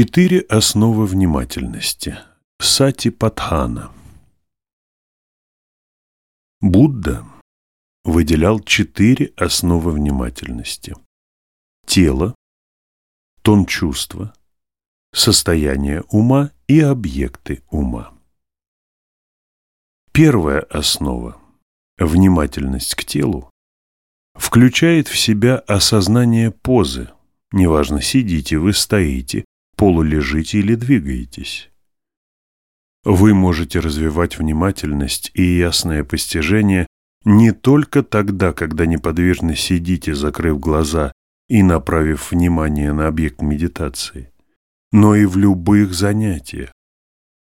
Четыре основы внимательности. Сати Патхана. Будда выделял четыре основы внимательности. Тело, тон чувства, состояние ума и объекты ума. Первая основа – внимательность к телу – включает в себя осознание позы, неважно, сидите вы, стоите, полулежите или двигаетесь. Вы можете развивать внимательность и ясное постижение не только тогда, когда неподвижно сидите, закрыв глаза и направив внимание на объект медитации, но и в любых занятиях.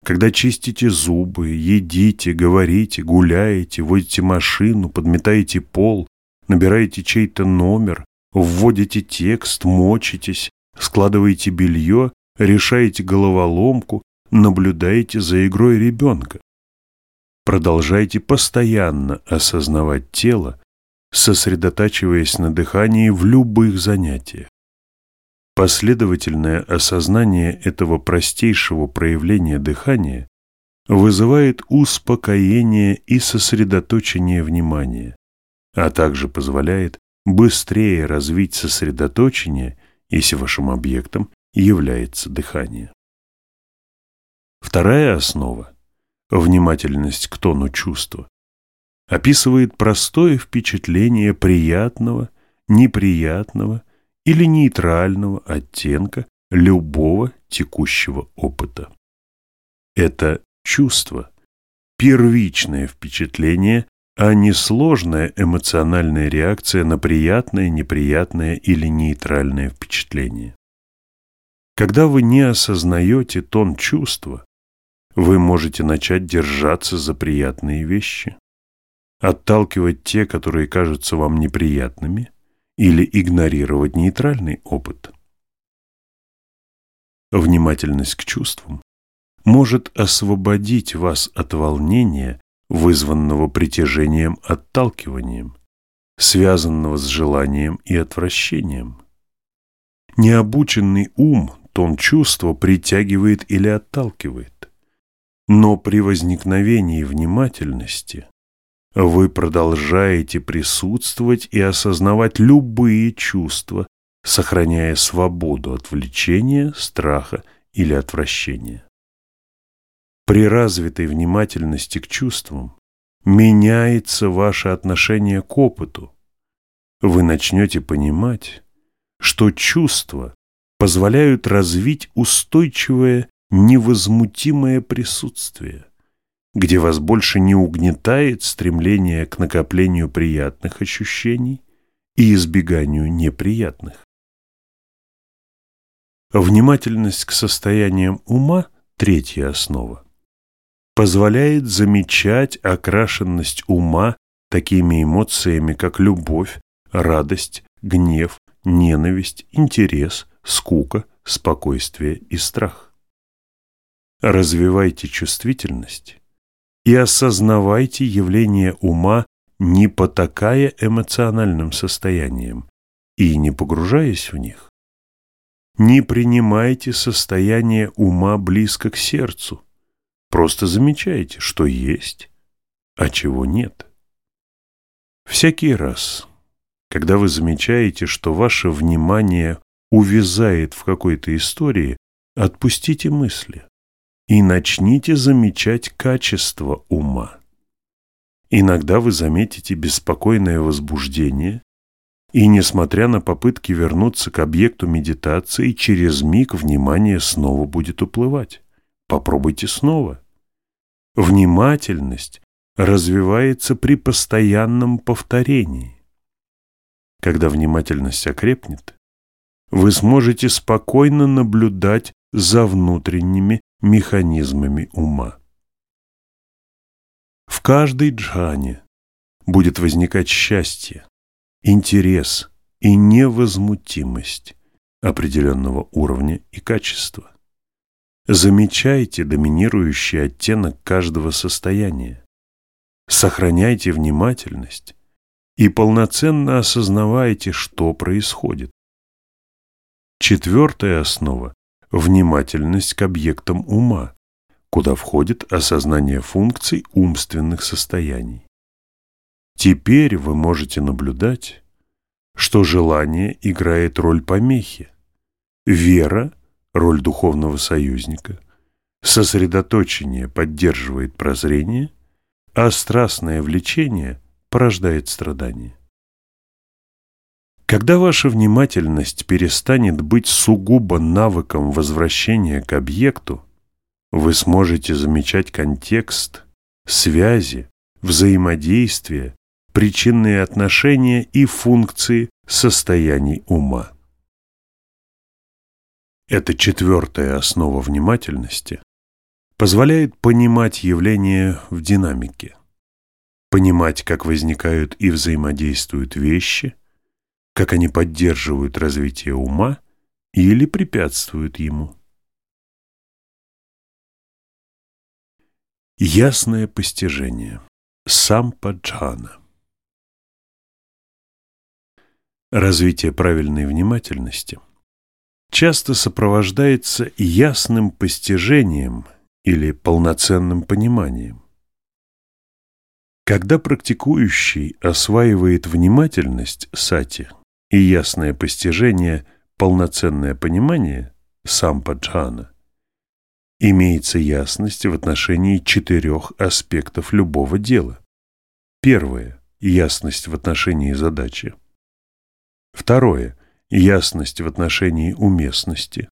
Когда чистите зубы, едите, говорите, гуляете, водите машину, подметаете пол, набираете чей-то номер, вводите текст, мочитесь, складываете белье, решаете головоломку, наблюдаете за игрой ребенка. Продолжайте постоянно осознавать тело, сосредотачиваясь на дыхании в любых занятиях. Последовательное осознание этого простейшего проявления дыхания вызывает успокоение и сосредоточение внимания, а также позволяет быстрее развить сосредоточение, если вашим объектом является дыхание. Вторая основа – внимательность к тону чувства – описывает простое впечатление приятного, неприятного или нейтрального оттенка любого текущего опыта. Это чувство – первичное впечатление, а не сложная эмоциональная реакция на приятное, неприятное или нейтральное впечатление. Когда вы не осознаете тон чувства, вы можете начать держаться за приятные вещи, отталкивать те, которые кажутся вам неприятными, или игнорировать нейтральный опыт. Внимательность к чувствам может освободить вас от волнения, вызванного притяжением отталкиванием, связанного с желанием и отвращением. Необученный ум тон чувства притягивает или отталкивает. Но при возникновении внимательности вы продолжаете присутствовать и осознавать любые чувства, сохраняя свободу от влечения, страха или отвращения. При развитой внимательности к чувствам меняется ваше отношение к опыту. Вы начнете понимать, что чувства позволяют развить устойчивое, невозмутимое присутствие, где вас больше не угнетает стремление к накоплению приятных ощущений и избеганию неприятных. Внимательность к состояниям ума – третья основа позволяет замечать окрашенность ума такими эмоциями, как любовь, радость, гнев, ненависть, интерес, скука, спокойствие и страх. Развивайте чувствительность и осознавайте явление ума, не потакая эмоциональным состоянием и не погружаясь в них. Не принимайте состояние ума близко к сердцу. Просто замечайте, что есть, а чего нет. Всякий раз, когда вы замечаете, что ваше внимание увязает в какой-то истории, отпустите мысли и начните замечать качество ума. Иногда вы заметите беспокойное возбуждение, и, несмотря на попытки вернуться к объекту медитации, через миг внимание снова будет уплывать. Попробуйте снова. Внимательность развивается при постоянном повторении. Когда внимательность окрепнет, вы сможете спокойно наблюдать за внутренними механизмами ума. В каждой джхане будет возникать счастье, интерес и невозмутимость определенного уровня и качества. Замечайте доминирующий оттенок каждого состояния. Сохраняйте внимательность и полноценно осознавайте, что происходит. Четвертая основа внимательность к объектам ума, куда входит осознание функций умственных состояний. Теперь вы можете наблюдать, что желание играет роль помехи, вера – роль духовного союзника, сосредоточение поддерживает прозрение, а страстное влечение порождает страдание. Когда ваша внимательность перестанет быть сугубо навыком возвращения к объекту, вы сможете замечать контекст, связи, взаимодействие, причинные отношения и функции состояний ума. Эта четвертая основа внимательности позволяет понимать явления в динамике, понимать, как возникают и взаимодействуют вещи, как они поддерживают развитие ума или препятствуют ему. Ясное постижение. Сампаджана. Развитие правильной внимательности часто сопровождается ясным постижением или полноценным пониманием. Когда практикующий осваивает внимательность сати и ясное постижение, полноценное понимание сампаджана, имеется ясность в отношении четырех аспектов любого дела. Первое – ясность в отношении задачи. Второе – ясность в отношении уместности.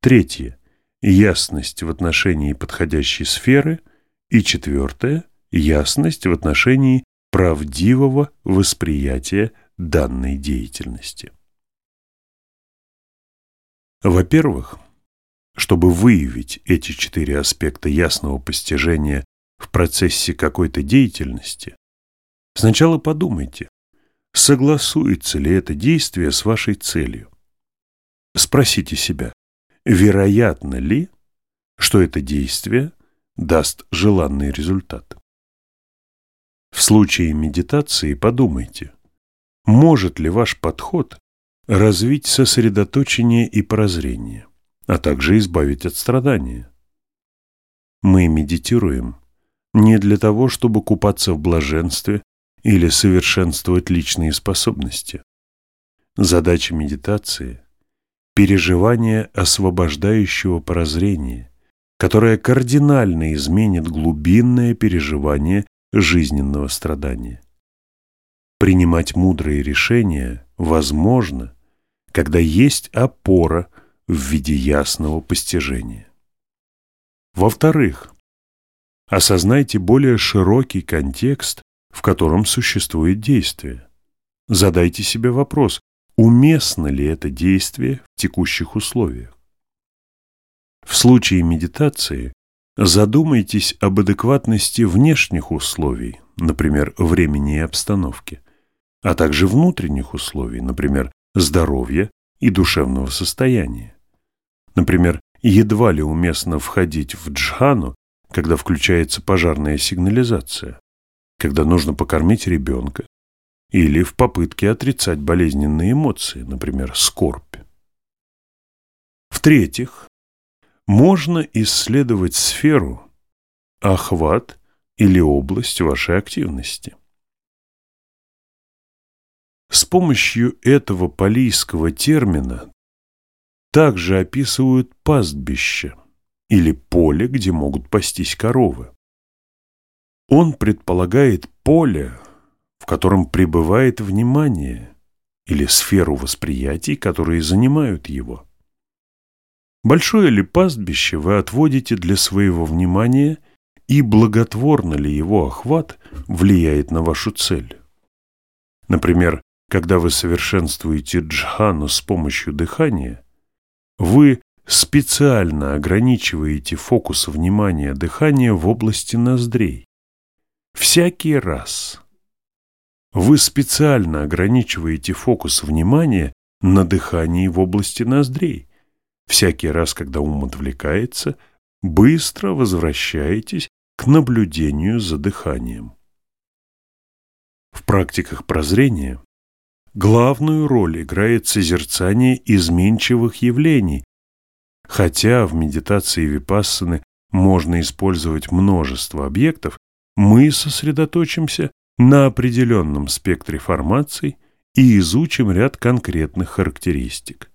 Третье – ясность в отношении подходящей сферы. И четвертое – ясность в отношении правдивого восприятия данной деятельности. Во-первых, чтобы выявить эти четыре аспекта ясного постижения в процессе какой-то деятельности, сначала подумайте, согласуется ли это действие с вашей целью. Спросите себя, вероятно ли, что это действие даст желанный результат. В случае медитации подумайте, может ли ваш подход развить сосредоточение и прозрение а также избавить от страдания. Мы медитируем не для того, чтобы купаться в блаженстве или совершенствовать личные способности. Задача медитации – переживание освобождающего прозрения, которое кардинально изменит глубинное переживание жизненного страдания. Принимать мудрые решения возможно, когда есть опора – в виде ясного постижения. Во-вторых, осознайте более широкий контекст, в котором существует действие. Задайте себе вопрос, уместно ли это действие в текущих условиях. В случае медитации задумайтесь об адекватности внешних условий, например, времени и обстановки, а также внутренних условий, например, здоровья и душевного состояния. Например, едва ли уместно входить в джхану, когда включается пожарная сигнализация, когда нужно покормить ребенка, или в попытке отрицать болезненные эмоции, например, скорбь. В-третьих, можно исследовать сферу, охват или область вашей активности. С помощью этого палийского термина также описывают пастбище или поле, где могут пастись коровы. Он предполагает поле, в котором пребывает внимание, или сферу восприятий, которые занимают его. Большое ли пастбище вы отводите для своего внимания и благотворно ли его охват влияет на вашу цель? Например, когда вы совершенствуете джхану с помощью дыхания – вы специально ограничиваете фокус внимания дыхания в области ноздрей. Всякий раз вы специально ограничиваете фокус внимания на дыхании в области ноздрей. Всякий раз, когда ум отвлекается, быстро возвращаетесь к наблюдению за дыханием. В практиках прозрения Главную роль играет созерцание изменчивых явлений, Хотя в медитации випассаны можно использовать множество объектов, мы сосредоточимся на определенном спектре формаций и изучим ряд конкретных характеристик.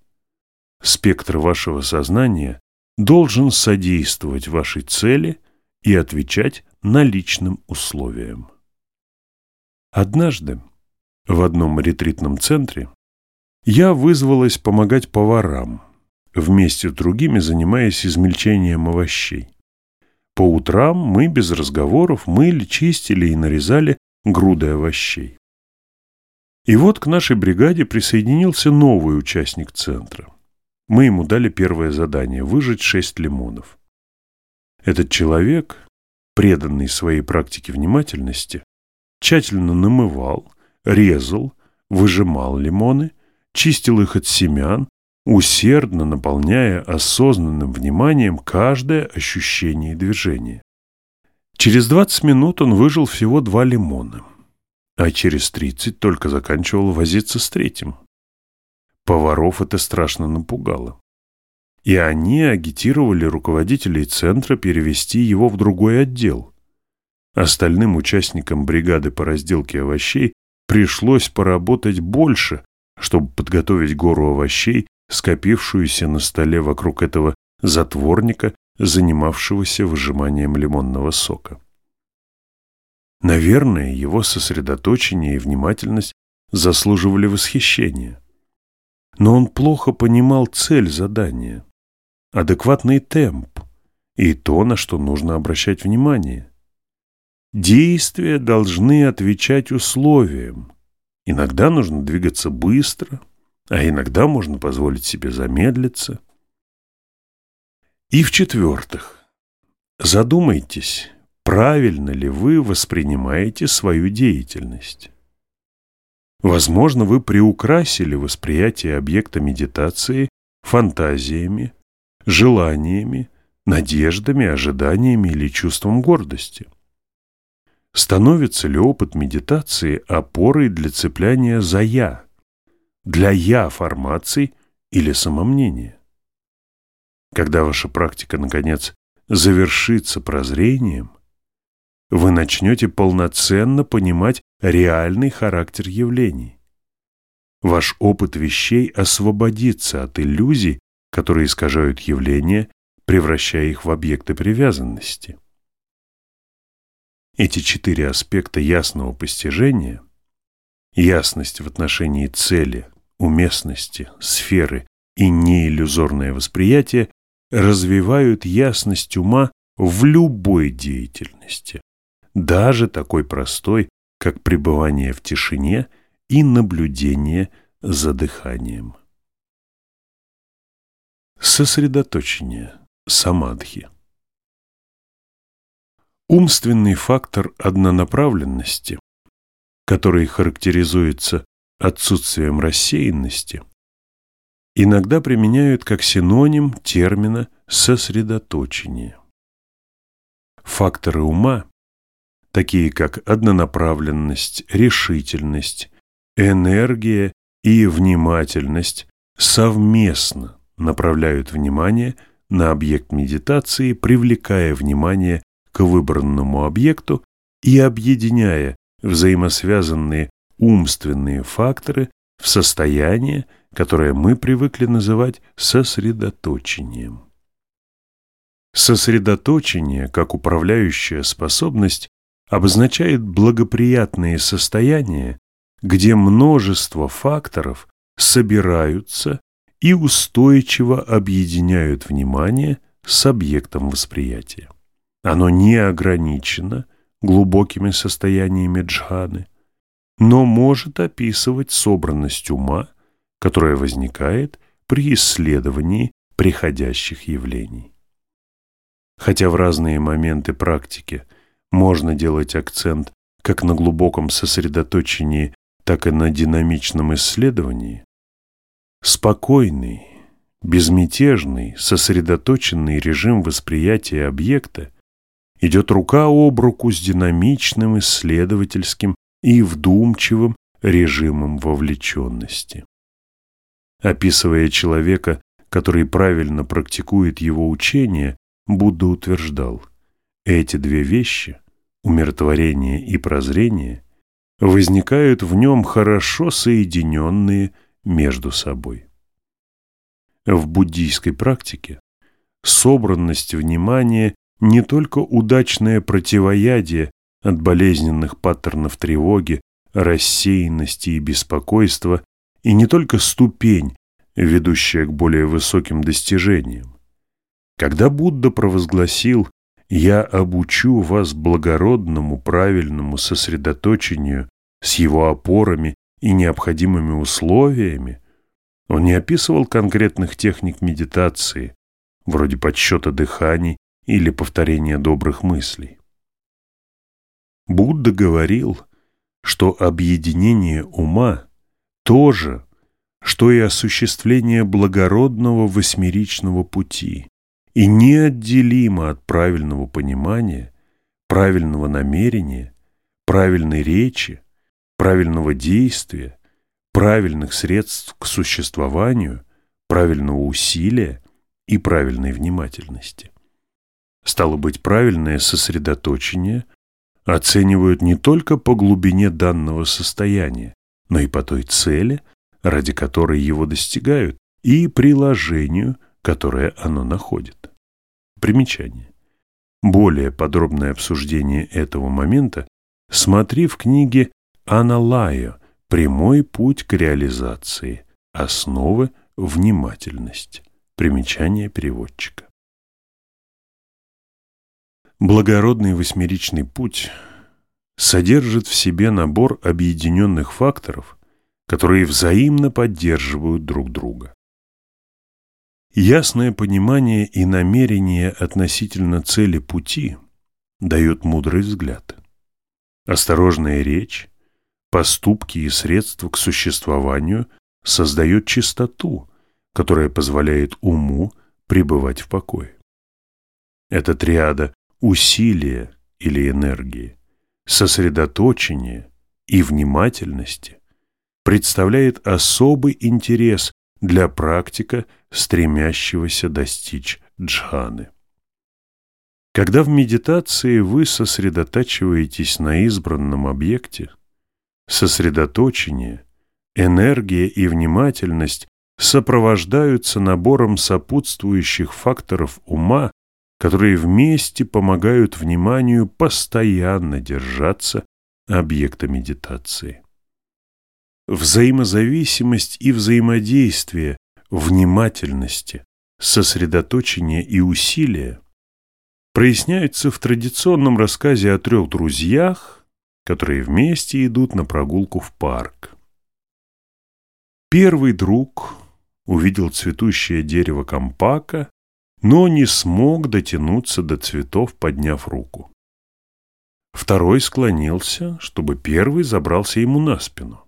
Спектр вашего сознания должен содействовать вашей цели и отвечать наличным условиям. Однажды в одном ретритном центре я вызвалась помогать поварам, вместе с другими занимаясь измельчением овощей. По утрам мы без разговоров мыли, чистили и нарезали груды овощей. И вот к нашей бригаде присоединился новый участник центра. Мы ему дали первое задание – выжать шесть лимонов. Этот человек, преданный своей практике внимательности, тщательно намывал, резал, выжимал лимоны, чистил их от семян, усердно наполняя осознанным вниманием каждое ощущение и движение. Через 20 минут он выжил всего два лимона, а через 30 только заканчивал возиться с третьим. Поваров это страшно напугало. И они агитировали руководителей центра перевести его в другой отдел. Остальным участникам бригады по разделке овощей пришлось поработать больше, чтобы подготовить гору овощей скопившуюся на столе вокруг этого затворника, занимавшегося выжиманием лимонного сока. Наверное, его сосредоточение и внимательность заслуживали восхищения. Но он плохо понимал цель задания, адекватный темп и то, на что нужно обращать внимание. Действия должны отвечать условиям. Иногда нужно двигаться быстро – а иногда можно позволить себе замедлиться. И в-четвертых, задумайтесь, правильно ли вы воспринимаете свою деятельность. Возможно, вы приукрасили восприятие объекта медитации фантазиями, желаниями, надеждами, ожиданиями или чувством гордости. Становится ли опыт медитации опорой для цепляния за «я», для «я-формаций» или самомнения. Когда ваша практика, наконец, завершится прозрением, вы начнете полноценно понимать реальный характер явлений. Ваш опыт вещей освободится от иллюзий, которые искажают явления, превращая их в объекты привязанности. Эти четыре аспекта ясного постижения – ясность в отношении цели, уместности, сферы и неиллюзорное восприятие развивают ясность ума в любой деятельности, даже такой простой, как пребывание в тишине и наблюдение за дыханием. Сосредоточение, самадхи. Умственный фактор однонаправленности, который характеризуется отсутствием рассеянности, иногда применяют как синоним термина «сосредоточение». Факторы ума, такие как однонаправленность, решительность, энергия и внимательность, совместно направляют внимание на объект медитации, привлекая внимание к выбранному объекту и объединяя взаимосвязанные умственные факторы в состояние, которое мы привыкли называть сосредоточением. Сосредоточение, как управляющая способность, обозначает благоприятные состояния, где множество факторов собираются и устойчиво объединяют внимание с объектом восприятия. Оно не ограничено глубокими состояниями джханы, но может описывать собранность ума, которая возникает при исследовании приходящих явлений. Хотя в разные моменты практики можно делать акцент как на глубоком сосредоточении, так и на динамичном исследовании, спокойный, безмятежный, сосредоточенный режим восприятия объекта идет рука об руку с динамичным исследовательским и вдумчивым режимом вовлеченности. Описывая человека, который правильно практикует его учение, Будда утверждал, эти две вещи, умиротворение и прозрение, возникают в нем хорошо соединенные между собой. В буддийской практике собранность внимания не только удачное противоядие от болезненных паттернов тревоги, рассеянности и беспокойства, и не только ступень, ведущая к более высоким достижениям. Когда Будда провозгласил «Я обучу вас благородному, правильному сосредоточению с его опорами и необходимыми условиями», он не описывал конкретных техник медитации, вроде подсчета дыханий или повторения добрых мыслей. Будда говорил, что объединение ума то же, что и осуществление благородного восьмеричного пути и неотделимо от правильного понимания, правильного намерения, правильной речи, правильного действия, правильных средств к существованию, правильного усилия и правильной внимательности. Стало быть, правильное сосредоточение оценивают не только по глубине данного состояния, но и по той цели, ради которой его достигают, и приложению, которое оно находит. Примечание. Более подробное обсуждение этого момента смотри в книге «Аналайо. Прямой путь к реализации. Основы внимательности». Примечание переводчика. Благородный восьмеричный путь содержит в себе набор объединенных факторов, которые взаимно поддерживают друг друга. Ясное понимание и намерение относительно цели пути дают мудрый взгляд. Осторожная речь, поступки и средства к существованию создают чистоту, которая позволяет уму пребывать в покое. Эта триада усилия или энергии, сосредоточения и внимательности представляет особый интерес для практика, стремящегося достичь джханы. Когда в медитации вы сосредотачиваетесь на избранном объекте, сосредоточение, энергия и внимательность сопровождаются набором сопутствующих факторов ума, которые вместе помогают вниманию постоянно держаться объекта медитации. Взаимозависимость и взаимодействие внимательности, сосредоточения и усилия проясняются в традиционном рассказе о трех друзьях, которые вместе идут на прогулку в парк. Первый друг увидел цветущее дерево компака но не смог дотянуться до цветов, подняв руку. Второй склонился, чтобы первый забрался ему на спину.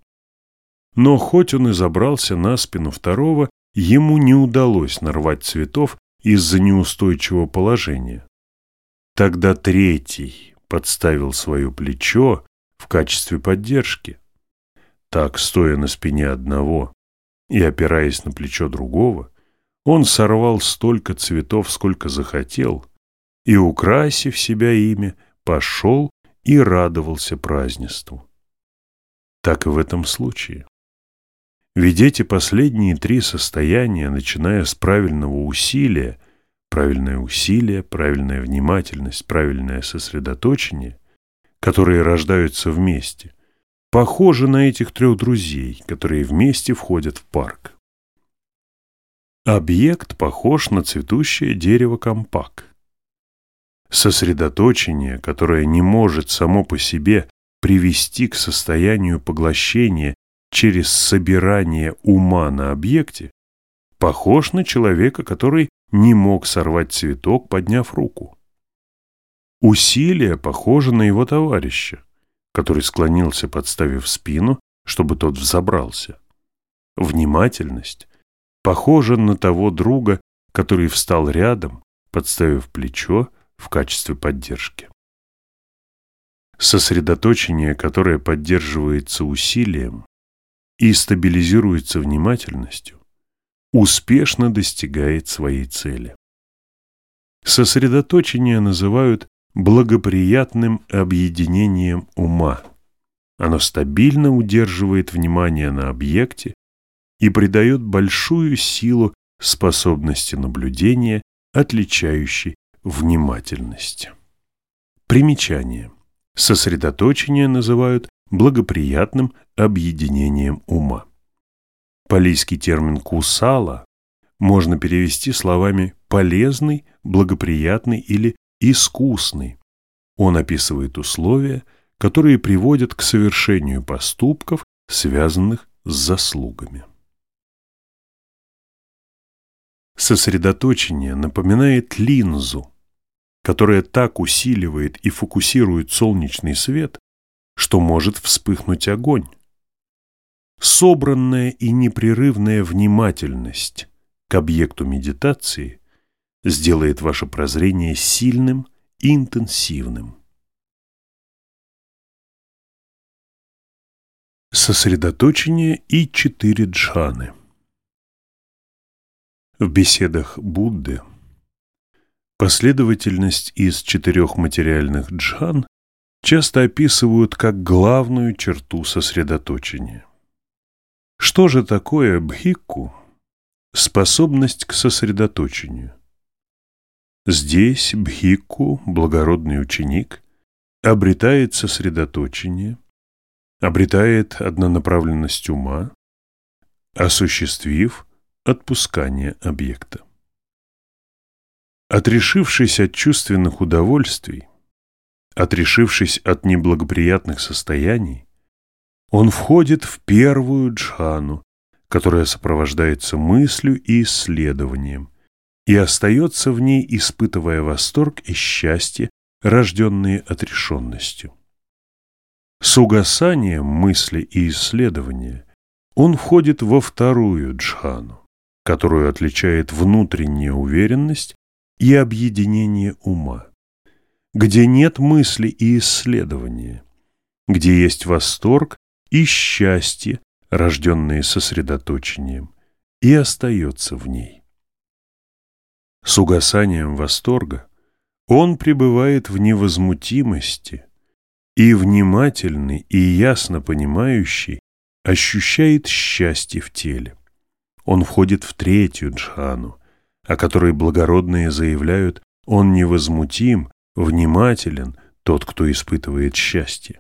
Но хоть он и забрался на спину второго, ему не удалось нарвать цветов из-за неустойчивого положения. Тогда третий подставил свое плечо в качестве поддержки. Так, стоя на спине одного и опираясь на плечо другого, он сорвал столько цветов, сколько захотел, и, украсив себя ими, пошел и радовался празднеству. Так и в этом случае. Ведь эти последние три состояния, начиная с правильного усилия, правильное усилие, правильная внимательность, правильное сосредоточение, которые рождаются вместе, похожи на этих трех друзей, которые вместе входят в парк. Объект похож на цветущее дерево компак. Сосредоточение, которое не может само по себе привести к состоянию поглощения через собирание ума на объекте, похож на человека, который не мог сорвать цветок, подняв руку. Усилие похоже на его товарища, который склонился, подставив спину, чтобы тот взобрался. Внимательность похожа на того друга, который встал рядом, подставив плечо в качестве поддержки. Сосредоточение, которое поддерживается усилием и стабилизируется внимательностью, успешно достигает своей цели. Сосредоточение называют благоприятным объединением ума. Оно стабильно удерживает внимание на объекте и придает большую силу способности наблюдения, отличающей внимательность. Примечание. Сосредоточение называют благоприятным объединением ума. Палийский термин «кусала» можно перевести словами «полезный», «благоприятный» или «искусный». Он описывает условия, которые приводят к совершению поступков, связанных с заслугами. Сосредоточение напоминает линзу, которая так усиливает и фокусирует солнечный свет, что может вспыхнуть огонь. Собранная и непрерывная внимательность к объекту медитации сделает ваше прозрение сильным и интенсивным. Сосредоточение и четыре джханы В беседах Будды последовательность из четырех материальных джхан часто описывают как главную черту сосредоточения. Что же такое бхикку? Способность к сосредоточению. Здесь бхикку, благородный ученик, обретает сосредоточение, обретает однонаправленность ума, осуществив отпускание объекта. Отрешившись от чувственных удовольствий, отрешившись от неблагоприятных состояний, он входит в первую джхану, которая сопровождается мыслью и исследованием, и остается в ней, испытывая восторг и счастье, рожденные отрешенностью. С угасанием мысли и исследования он входит во вторую джхану, которую отличает внутренняя уверенность и объединение ума, где нет мысли и исследования, где есть восторг и счастье, рожденные сосредоточением, и остается в ней. С угасанием восторга он пребывает в невозмутимости, и внимательный и ясно понимающий ощущает счастье в теле. Он входит в третью джхану, о которой благородные заявляют «он невозмутим, внимателен, тот, кто испытывает счастье»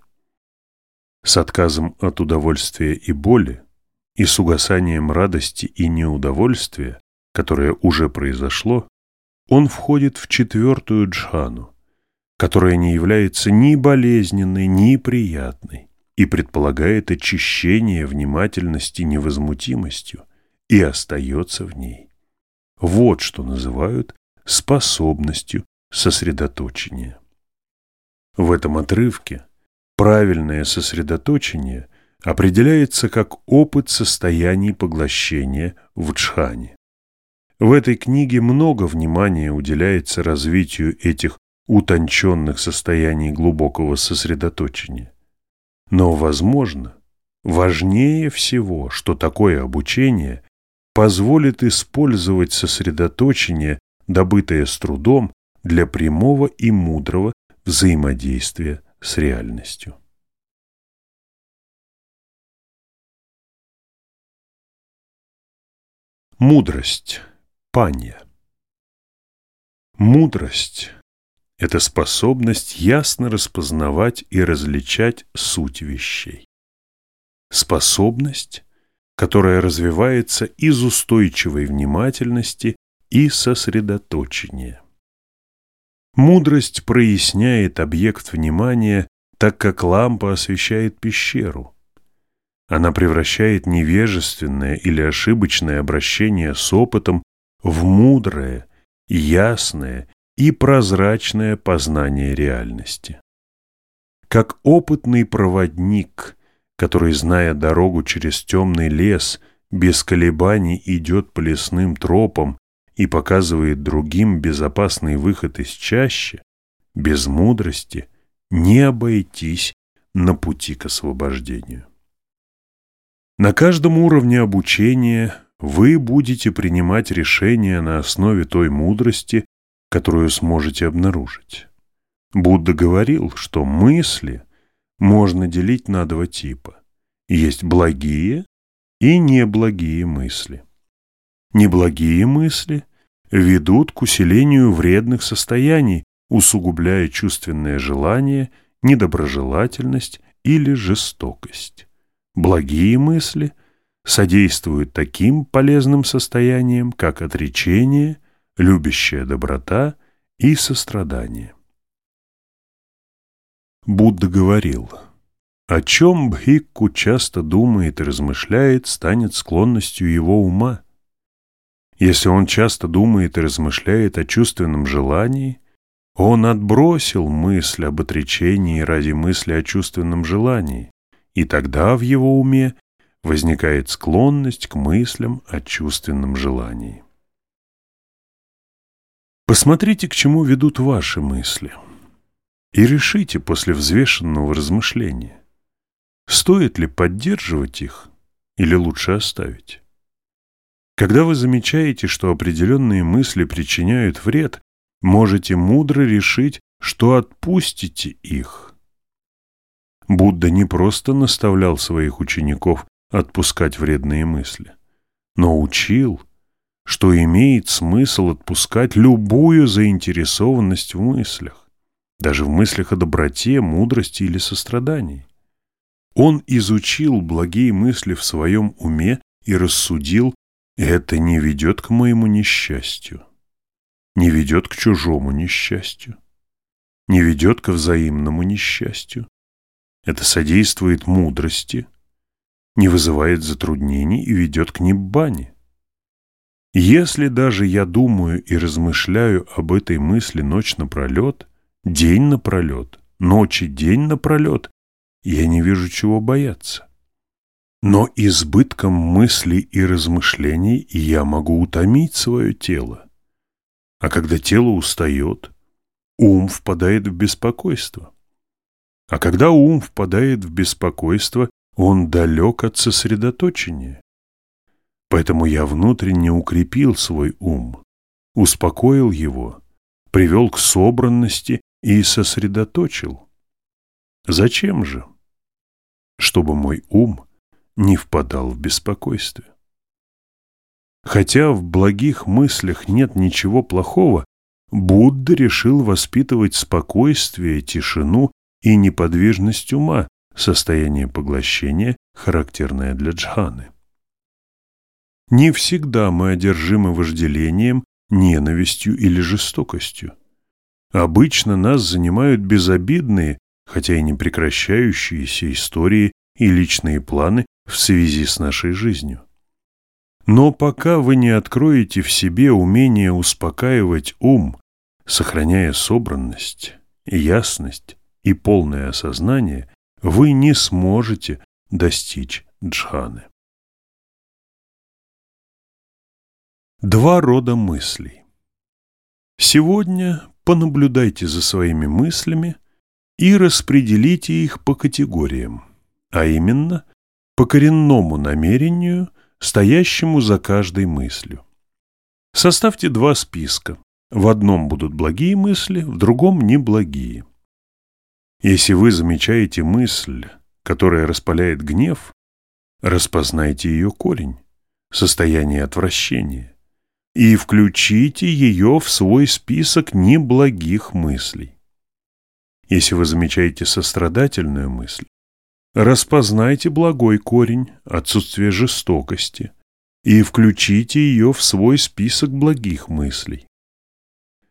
с отказом от удовольствия и боли, и с угасанием радости и неудовольствия, которое уже произошло, он входит в четвертую джхану, которая не является ни болезненной, ни приятной и предполагает очищение внимательности невозмутимостью и остается в ней. Вот что называют способностью сосредоточения. В этом отрывке Правильное сосредоточение определяется как опыт состояний поглощения в джхане. В этой книге много внимания уделяется развитию этих утонченных состояний глубокого сосредоточения. Но, возможно, важнее всего, что такое обучение позволит использовать сосредоточение, добытое с трудом, для прямого и мудрого взаимодействия с реальностью. Мудрость. Панья. Мудрость – это способность ясно распознавать и различать суть вещей. Способность, которая развивается из устойчивой внимательности и сосредоточения. Мудрость проясняет объект внимания, так как лампа освещает пещеру. Она превращает невежественное или ошибочное обращение с опытом в мудрое, ясное и прозрачное познание реальности. Как опытный проводник, который, зная дорогу через темный лес, без колебаний идет по лесным тропам и показывает другим безопасный выход из чащи, без мудрости не обойтись на пути к освобождению. На каждом уровне обучения вы будете принимать решения на основе той мудрости, которую сможете обнаружить. Будда говорил, что мысли можно делить на два типа. Есть благие и неблагие мысли. Неблагие мысли ведут к усилению вредных состояний, усугубляя чувственное желание, недоброжелательность или жестокость. Благие мысли содействуют таким полезным состояниям, как отречение, любящая доброта и сострадание. Будда говорил, о чем Бхикку часто думает и размышляет, станет склонностью его ума. Если он часто думает и размышляет о чувственном желании, он отбросил мысль об отречении ради мысли о чувственном желании, и тогда в его уме возникает склонность к мыслям о чувственном желании. Посмотрите, к чему ведут ваши мысли, и решите после взвешенного размышления, стоит ли поддерживать их или лучше оставить. Когда вы замечаете, что определенные мысли причиняют вред, можете мудро решить, что отпустите их. Будда не просто наставлял своих учеников отпускать вредные мысли, но учил, что имеет смысл отпускать любую заинтересованность в мыслях, даже в мыслях о доброте, мудрости или сострадании. Он изучил благие мысли в своем уме и рассудил, это не ведет к моему несчастью, не ведет к чужому несчастью, не ведет к взаимному несчастью. Это содействует мудрости, не вызывает затруднений и ведет к неббане. Если даже я думаю и размышляю об этой мысли ночь напролет, день напролет, ночь и день напролет, я не вижу чего бояться. Но избытком мыслей и размышлений я могу утомить свое тело. А когда тело устает, ум впадает в беспокойство. А когда ум впадает в беспокойство, он далек от сосредоточения. Поэтому я внутренне укрепил свой ум, успокоил его, привел к собранности и сосредоточил. Зачем же? Чтобы мой ум не впадал в беспокойство. Хотя в благих мыслях нет ничего плохого, Будда решил воспитывать спокойствие, тишину и неподвижность ума, состояние поглощения, характерное для джханы. Не всегда мы одержимы вожделением, ненавистью или жестокостью. Обычно нас занимают безобидные, хотя и не прекращающиеся истории и личные планы в связи с нашей жизнью. Но пока вы не откроете в себе умение успокаивать ум, сохраняя собранность, ясность и полное осознание, вы не сможете достичь джханы. Два рода мыслей. Сегодня понаблюдайте за своими мыслями и распределите их по категориям, а именно по коренному намерению, стоящему за каждой мыслью. Составьте два списка. В одном будут благие мысли, в другом – неблагие. Если вы замечаете мысль, которая распаляет гнев, распознайте ее корень, состояние отвращения, и включите ее в свой список неблагих мыслей. Если вы замечаете сострадательную мысль, Распознайте благой корень, отсутствие жестокости, и включите ее в свой список благих мыслей.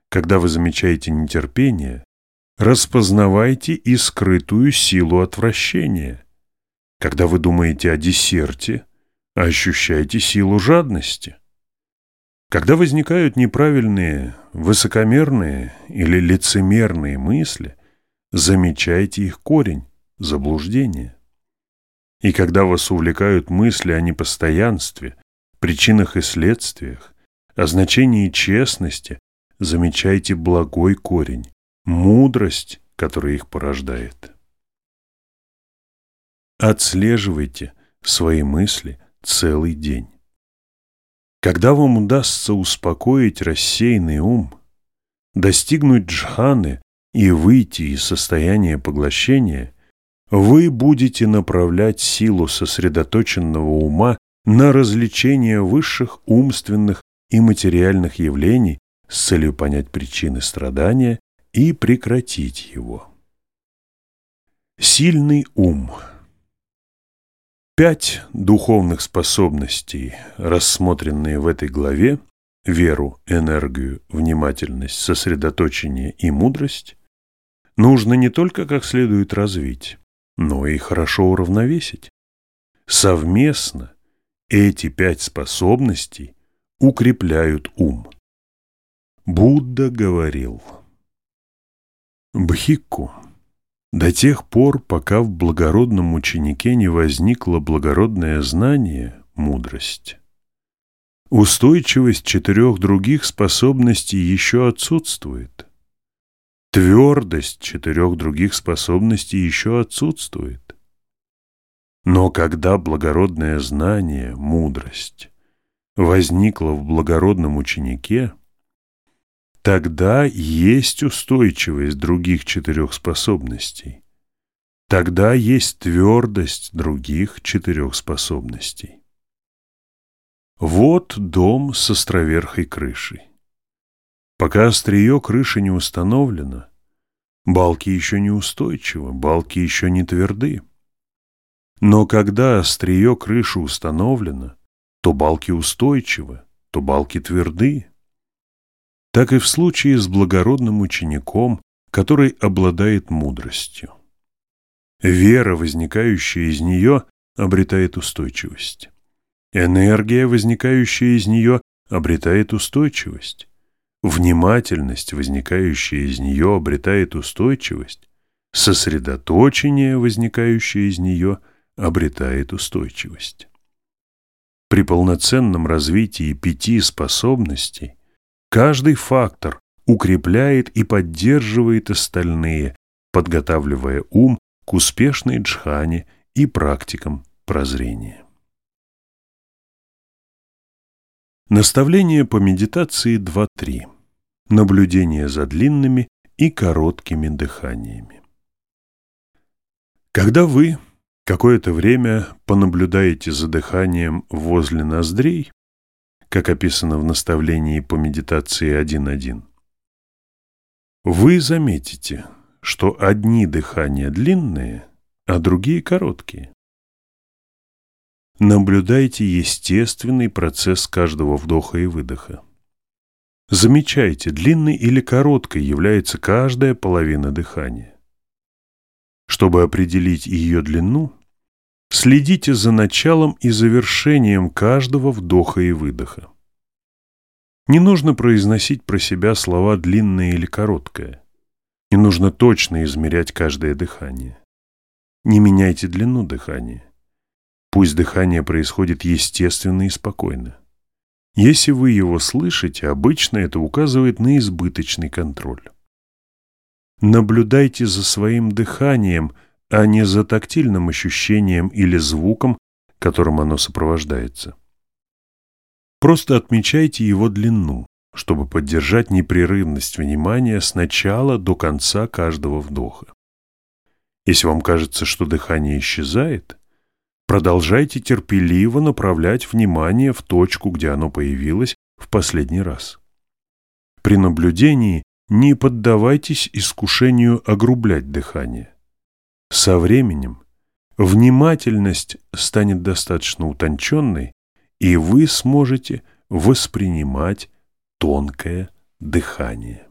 Когда вы замечаете нетерпение, распознавайте и скрытую силу отвращения. Когда вы думаете о десерте, ощущайте силу жадности. Когда возникают неправильные, высокомерные или лицемерные мысли, замечайте их корень, заблуждение. И когда вас увлекают мысли о непостоянстве, причинах и следствиях, о значении честности, замечайте благой корень, мудрость, которая их порождает. Отслеживайте свои мысли целый день. Когда вам удастся успокоить рассеянный ум, достигнуть джханы и выйти из состояния поглощения, вы будете направлять силу сосредоточенного ума на развлечение высших умственных и материальных явлений с целью понять причины страдания и прекратить его. Сильный ум Пять духовных способностей, рассмотренные в этой главе, веру, энергию, внимательность, сосредоточение и мудрость, нужно не только как следует развить, но и хорошо уравновесить. Совместно эти пять способностей укрепляют ум. Будда говорил Бхикку до тех пор, пока в благородном ученике не возникло благородное знание, мудрость. Устойчивость четырех других способностей еще отсутствует. Твердость четырех других способностей еще отсутствует. Но когда благородное знание, мудрость, возникло в благородном ученике, тогда есть устойчивость других четырех способностей. Тогда есть твердость других четырех способностей. Вот дом с островерхой крышей. Пока острие крыши не установлено, балки еще не устойчивы, балки еще не тверды. Но когда острие крыши установлено, то балки устойчивы, то балки тверды. Так и в случае с благородным учеником, который обладает мудростью. Вера, возникающая из нее, обретает устойчивость. Энергия, возникающая из нее, обретает устойчивость. Внимательность, возникающая из нее, обретает устойчивость. Сосредоточение, возникающее из нее, обретает устойчивость. При полноценном развитии пяти способностей каждый фактор укрепляет и поддерживает остальные, подготавливая ум к успешной джхане и практикам прозрения. Наставление по медитации 2.3. Наблюдение за длинными и короткими дыханиями. Когда вы какое-то время понаблюдаете за дыханием возле ноздрей, как описано в наставлении по медитации 1.1, вы заметите, что одни дыхания длинные, а другие короткие. Наблюдайте естественный процесс каждого вдоха и выдоха. Замечайте, длинной или короткой является каждая половина дыхания. Чтобы определить ее длину, следите за началом и завершением каждого вдоха и выдоха. Не нужно произносить про себя слова «длинное» или «короткое». Не нужно точно измерять каждое дыхание. Не меняйте длину дыхания. Пусть дыхание происходит естественно и спокойно. Если вы его слышите, обычно это указывает на избыточный контроль. Наблюдайте за своим дыханием, а не за тактильным ощущением или звуком, которым оно сопровождается. Просто отмечайте его длину, чтобы поддержать непрерывность внимания с начала до конца каждого вдоха. Если вам кажется, что дыхание исчезает, Продолжайте терпеливо направлять внимание в точку, где оно появилось в последний раз. При наблюдении не поддавайтесь искушению огрублять дыхание. Со временем внимательность станет достаточно утонченной, и вы сможете воспринимать тонкое дыхание.